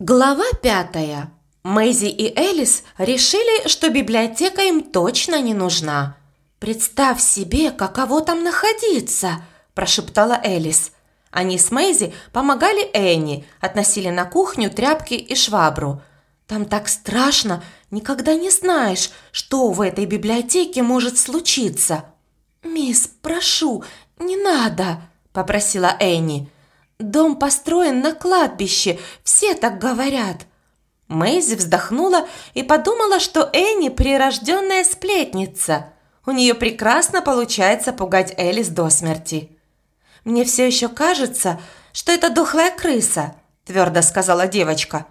Глава пятая. Мэйзи и Элис решили, что библиотека им точно не нужна. «Представь себе, каково там находиться!» – прошептала Элис. Они с Мэйзи помогали Энни, относили на кухню тряпки и швабру. «Там так страшно, никогда не знаешь, что в этой библиотеке может случиться». «Мисс, прошу, не надо!» – попросила Энни. Дом построен на кладбище, все так говорят. Мэйзи вздохнула и подумала, что Энни прирожденная сплетница. У нее прекрасно получается пугать Элис до смерти. «Мне все еще кажется, что это дохлая крыса», – твердо сказала девочка.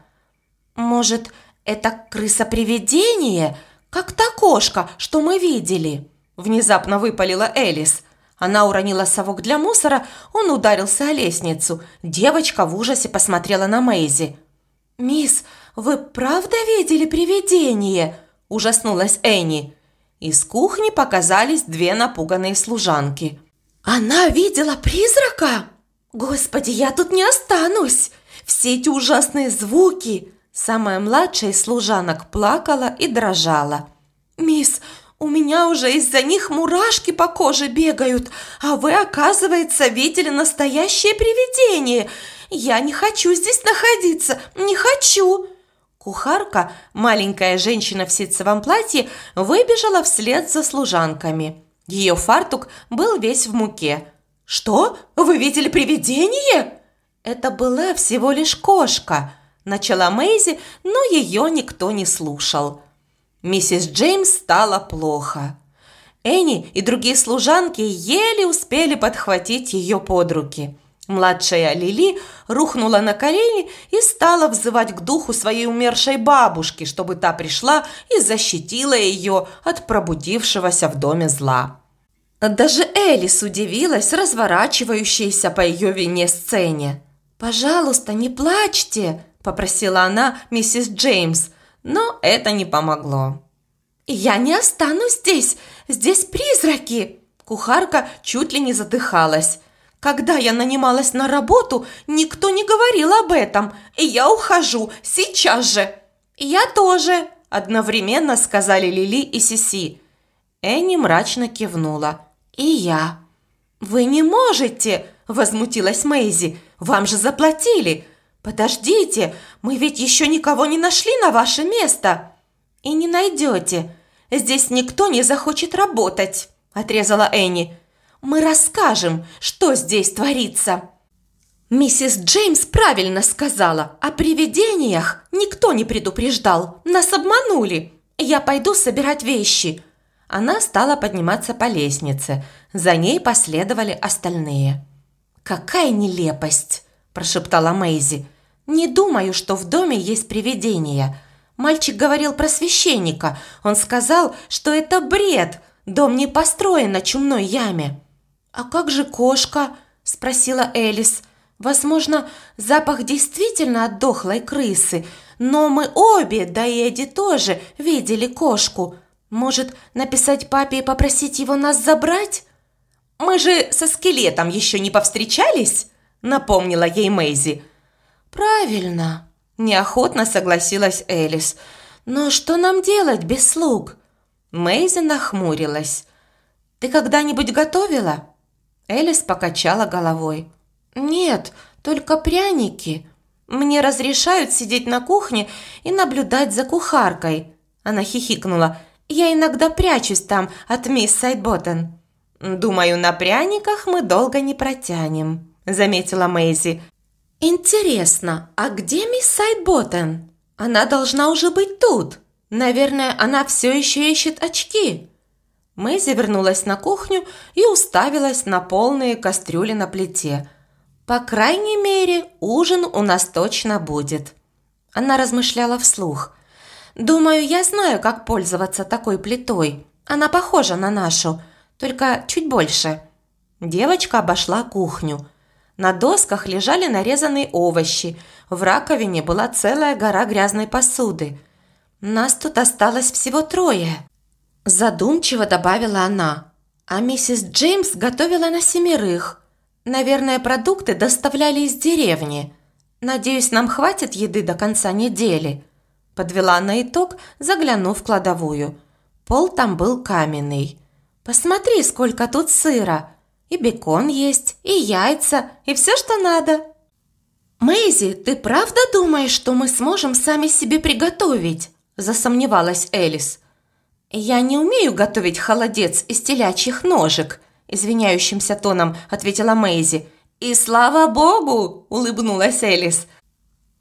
«Может, это крыса-привидение, как та кошка, что мы видели?» Внезапно выпалила Элис. Она уронила совок для мусора, он ударился о лестницу. Девочка в ужасе посмотрела на Мэйзи. «Мисс, вы правда видели привидение?» – ужаснулась Энни. Из кухни показались две напуганные служанки. «Она видела призрака? Господи, я тут не останусь! Все эти ужасные звуки!» Самая младшая из служанок плакала и дрожала. «Мисс, у меня уже из-за них мурашки по коже бегают, а вы, оказывается, видели настоящее привидение. Я не хочу здесь находиться, не хочу!» Кухарка, маленькая женщина в ситцевом платье, выбежала вслед за служанками. Ее фартук был весь в муке. «Что? Вы видели привидение?» «Это была всего лишь кошка», – начала Мэйзи, но ее никто не слушал. Миссис Джеймс стало плохо. Энни и другие служанки еле успели подхватить ее под руки. Младшая Лили рухнула на колени и стала взывать к духу своей умершей бабушки, чтобы та пришла и защитила ее от пробудившегося в доме зла. Даже Элис удивилась разворачивающейся по ее вине сцене. «Пожалуйста, не плачьте!» – попросила она миссис Джеймс – но это не помогло. «Я не останусь здесь! Здесь призраки!» Кухарка чуть ли не задыхалась. «Когда я нанималась на работу, никто не говорил об этом, и я ухожу сейчас же!» «Я тоже!» – одновременно сказали Лили и Сиси. Энни мрачно кивнула. «И я!» «Вы не можете!» – возмутилась Мэйзи. «Вам же заплатили! «Подождите, мы ведь еще никого не нашли на ваше место!» «И не найдете. Здесь никто не захочет работать», – отрезала Энни. «Мы расскажем, что здесь творится». «Миссис Джеймс правильно сказала. О привидениях никто не предупреждал. Нас обманули. Я пойду собирать вещи». Она стала подниматься по лестнице. За ней последовали остальные. «Какая нелепость!» – прошептала Мэйзи. «Не думаю, что в доме есть привидения. Мальчик говорил про священника. Он сказал, что это бред. Дом не построен на чумной яме». «А как же кошка?» – спросила Элис. «Возможно, запах действительно от дохлой крысы, но мы обе, да и Эдди тоже, видели кошку. Может, написать папе и попросить его нас забрать?» «Мы же со скелетом еще не повстречались?» – напомнила ей Мэйзи. «Правильно», – неохотно согласилась Элис. «Но что нам делать без слуг?» Мэйзи нахмурилась. «Ты когда-нибудь готовила?» Элис покачала головой. «Нет, только пряники. Мне разрешают сидеть на кухне и наблюдать за кухаркой». Она хихикнула. «Я иногда прячусь там от мисс Сайдботтен». «Думаю, на пряниках мы долго не протянем», – заметила Мэйзи. «Интересно, а где мисс Сайдботтен? Она должна уже быть тут. Наверное, она все еще ищет очки». Мэйзи вернулась на кухню и уставилась на полные кастрюли на плите. «По крайней мере, ужин у нас точно будет». Она размышляла вслух. «Думаю, я знаю, как пользоваться такой плитой. Она похожа на нашу, только чуть больше». Девочка обошла кухню – на досках лежали нарезанные овощи. В раковине была целая гора грязной посуды. Нас тут осталось всего трое. Задумчиво добавила она. А миссис Джеймс готовила на семерых. Наверное, продукты доставляли из деревни. Надеюсь, нам хватит еды до конца недели. Подвела на итог, заглянув в кладовую. Пол там был каменный. Посмотри, сколько тут сыра. И бекон есть, и яйца, и все, что надо. Мэйзи, ты правда думаешь, что мы сможем сами себе приготовить? Засомневалась Элис. Я не умею готовить холодец из телячьих ножек, извиняющимся тоном ответила Мэйзи. И слава богу, улыбнулась Элис.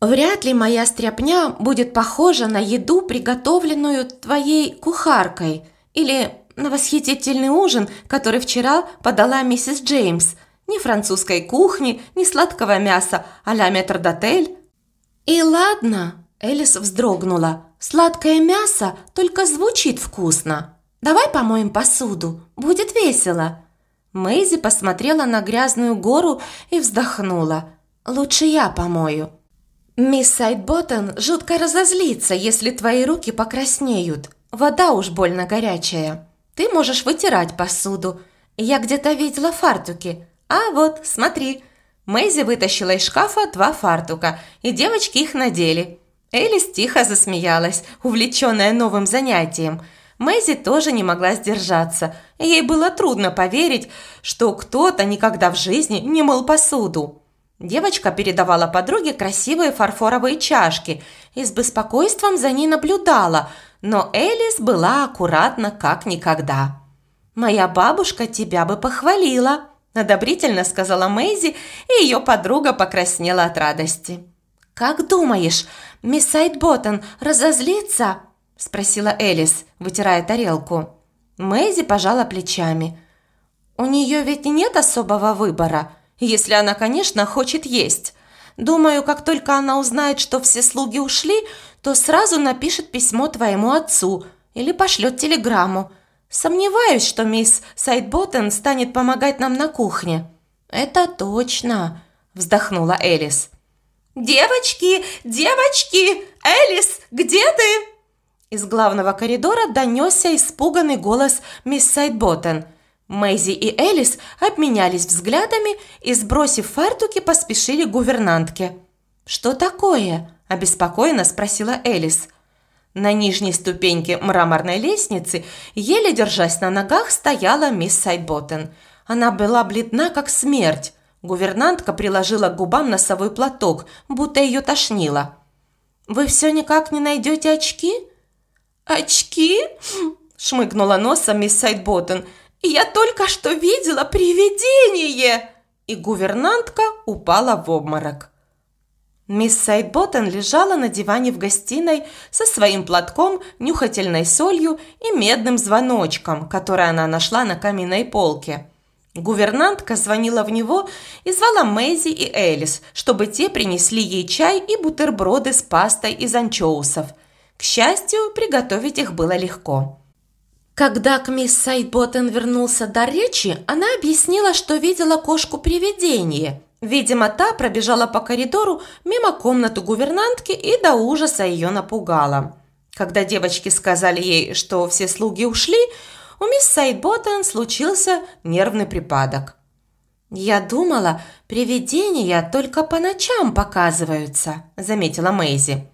Вряд ли моя стряпня будет похожа на еду, приготовленную твоей кухаркой, или на восхитительный ужин, который вчера подала миссис Джеймс. Ни французской кухни, ни сладкого мяса а-ля метрдотель. И ладно, Элис вздрогнула. Сладкое мясо только звучит вкусно. Давай помоем посуду, будет весело. Мэйзи посмотрела на грязную гору и вздохнула. Лучше я помою. «Мисс Сайдботтон жутко разозлится, если твои руки покраснеют. Вода уж больно горячая. Ты можешь вытирать посуду. Я где-то видела фартуки. А вот, смотри». Мэйзи вытащила из шкафа два фартука, и девочки их надели. Элис тихо засмеялась, увлеченная новым занятием. Мэйзи тоже не могла сдержаться. Ей было трудно поверить, что кто-то никогда в жизни не мыл посуду. Девочка передавала подруге красивые фарфоровые чашки и с беспокойством за ней наблюдала, но Элис была аккуратна как никогда. «Моя бабушка тебя бы похвалила», – одобрительно сказала Мэйзи, и ее подруга покраснела от радости. «Как думаешь, мисс Сайдботтон разозлится?» – спросила Элис, вытирая тарелку. Мэйзи пожала плечами. «У нее ведь нет особого выбора – если она, конечно, хочет есть. Думаю, как только она узнает, что все слуги ушли, то сразу напишет письмо твоему отцу или пошлет телеграмму. Сомневаюсь, что мисс Сайдботтен станет помогать нам на кухне». «Это точно», – вздохнула Элис. «Девочки, девочки! Элис, где ты?» Из главного коридора донесся испуганный голос мисс Сайдботтен – Мэйзи и Элис обменялись взглядами и, сбросив фартуки, поспешили к гувернантке. «Что такое?» – обеспокоенно спросила Элис. На нижней ступеньке мраморной лестницы, еле держась на ногах, стояла мисс Сайботтен. Она была бледна, как смерть. Гувернантка приложила к губам носовой платок, будто ее тошнило. «Вы все никак не найдете очки?» «Очки?» – шмыгнула носом мисс Сайдботтен – «Я только что видела привидение!» И гувернантка упала в обморок. Мисс Сайдботтон лежала на диване в гостиной со своим платком, нюхательной солью и медным звоночком, который она нашла на каминной полке. Гувернантка звонила в него и звала Мэйзи и Элис, чтобы те принесли ей чай и бутерброды с пастой из анчоусов. К счастью, приготовить их было легко. Когда к мисс Сайдботтен вернулся до речи, она объяснила, что видела кошку-привидение. Видимо, та пробежала по коридору мимо комнаты гувернантки и до ужаса ее напугала. Когда девочки сказали ей, что все слуги ушли, у мисс Сайдботтен случился нервный припадок. «Я думала, привидения только по ночам показываются», – заметила Мэйзи.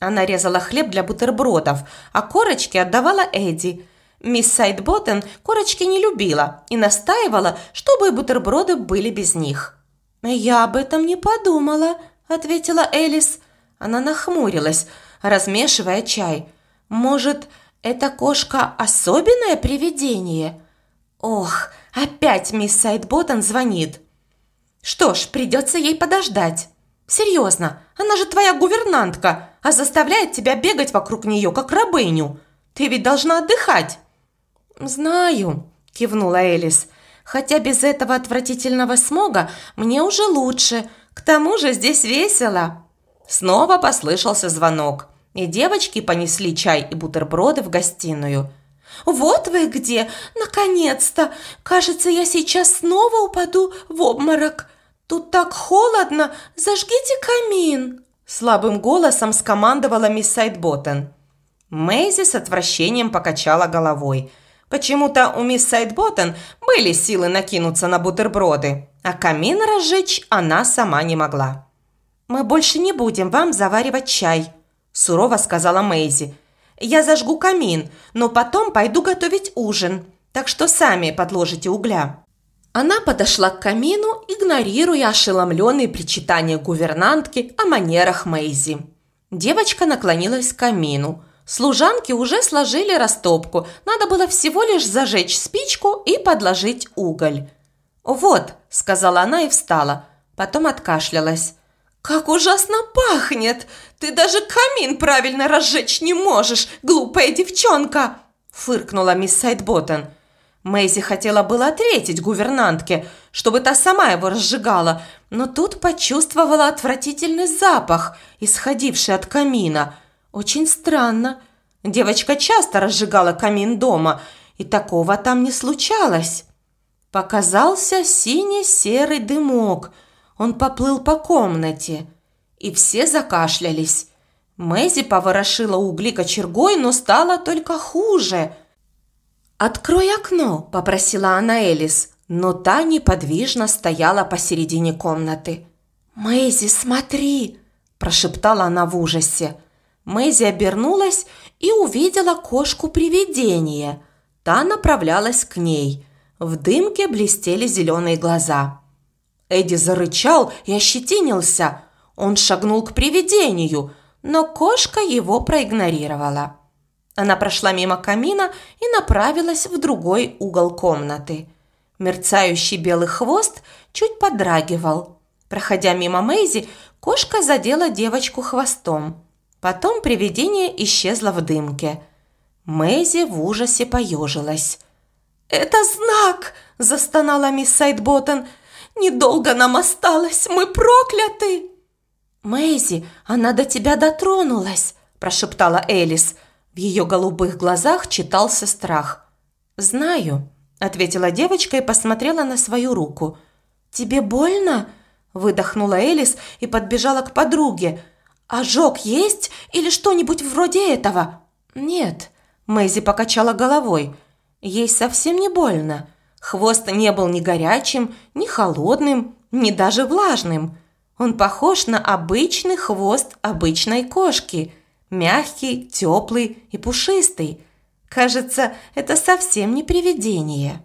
Она резала хлеб для бутербродов, а корочки отдавала Эдди – Мисс Сайдботтен корочки не любила и настаивала, чтобы бутерброды были без них. «Я об этом не подумала», – ответила Элис. Она нахмурилась, размешивая чай. «Может, эта кошка особенное привидение?» «Ох, опять мисс Сайдботтен звонит». «Что ж, придется ей подождать». «Серьезно, она же твоя гувернантка, а заставляет тебя бегать вокруг нее, как рабыню. Ты ведь должна отдыхать». «Знаю», – кивнула Элис. «Хотя без этого отвратительного смога мне уже лучше. К тому же здесь весело». Снова послышался звонок, и девочки понесли чай и бутерброды в гостиную. «Вот вы где! Наконец-то! Кажется, я сейчас снова упаду в обморок. Тут так холодно! Зажгите камин!» Слабым голосом скомандовала мисс Сайдботтен. Мэйзи с отвращением покачала головой – Почему-то у мисс Сайдботтен были силы накинуться на бутерброды, а камин разжечь она сама не могла. «Мы больше не будем вам заваривать чай», – сурово сказала Мэйзи. «Я зажгу камин, но потом пойду готовить ужин, так что сами подложите угля». Она подошла к камину, игнорируя ошеломленные причитания гувернантки о манерах Мэйзи. Девочка наклонилась к камину. Служанки уже сложили растопку, надо было всего лишь зажечь спичку и подложить уголь. «Вот», – сказала она и встала, потом откашлялась. «Как ужасно пахнет! Ты даже камин правильно разжечь не можешь, глупая девчонка!» – фыркнула мисс Сайдботтен. Мэйзи хотела было ответить гувернантке, чтобы та сама его разжигала, но тут почувствовала отвратительный запах, исходивший от камина. Очень странно. Девочка часто разжигала камин дома, и такого там не случалось. Показался синий-серый дымок. Он поплыл по комнате, и все закашлялись. Мэйзи поворошила угли кочергой, но стало только хуже – «Открой окно», – попросила она Элис, но та неподвижно стояла посередине комнаты. «Мэйзи, смотри!» – прошептала она в ужасе. Мэйзи обернулась и увидела кошку-привидение. Та направлялась к ней. В дымке блестели зеленые глаза. Эдди зарычал и ощетинился. Он шагнул к привидению, но кошка его проигнорировала. Она прошла мимо камина и направилась в другой угол комнаты. Мерцающий белый хвост чуть подрагивал. Проходя мимо Мэйзи, кошка задела девочку хвостом. Потом привидение исчезло в дымке. Мэйзи в ужасе поежилась. «Это знак!» – застонала мисс Сайдботтон. «Недолго нам осталось, мы прокляты!» «Мэйзи, она до тебя дотронулась!» – прошептала Элис – в ее голубых глазах читался страх. «Знаю», – ответила девочка и посмотрела на свою руку. «Тебе больно?» – выдохнула Элис и подбежала к подруге. «Ожог есть или что-нибудь вроде этого?» «Нет», – Мэйзи покачала головой. «Ей совсем не больно. Хвост не был ни горячим, ни холодным, ни даже влажным. Он похож на обычный хвост обычной кошки – Мягкий, теплый и пушистый. Кажется, это совсем не привидение.